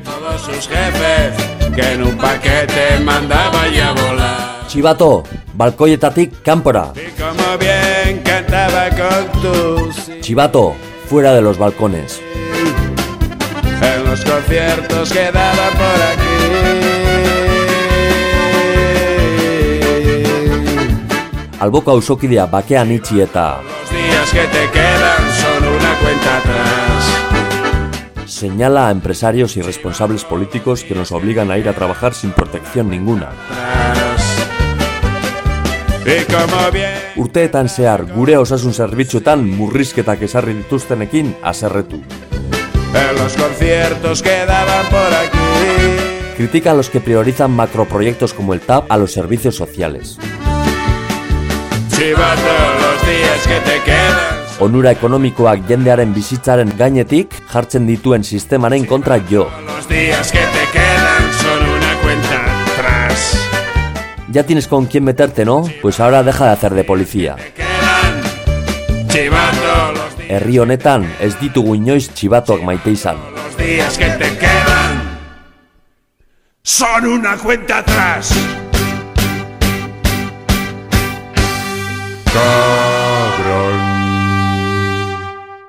todos sus jefes, que en un paquete mandaba ya volar. Chibato, balkoietatik kanpora. Y como bien cantaba con tu sí, Chibato, fuera de los balcones. en los conciertos que daba por aquí. Alboko auzokidea bakean itxi eta Los días que te quedan son una cuenta atrás. Señala a empresarios y responsables políticos que nos obligan a ir a trabajar sin protección ninguna. Urteetan zehar gure osasun zerbitzuetan murrizketak esarri dituztenekin haserretu. los conciertos que daban por aquí. Critica a los que priorizan macroproyectos como el TAP a los servicios sociales. Los días que te. onura ekonomikoak jendearen bizitzaren gainetik jartzen dituen sistemaren kontra jo. Ya tienes con quién meterte, ¿no? Pues ahora deja de hacer de policía. Herri honetan ez ditugu inoiz txibatuak maite izan. Son una cuenta atrás.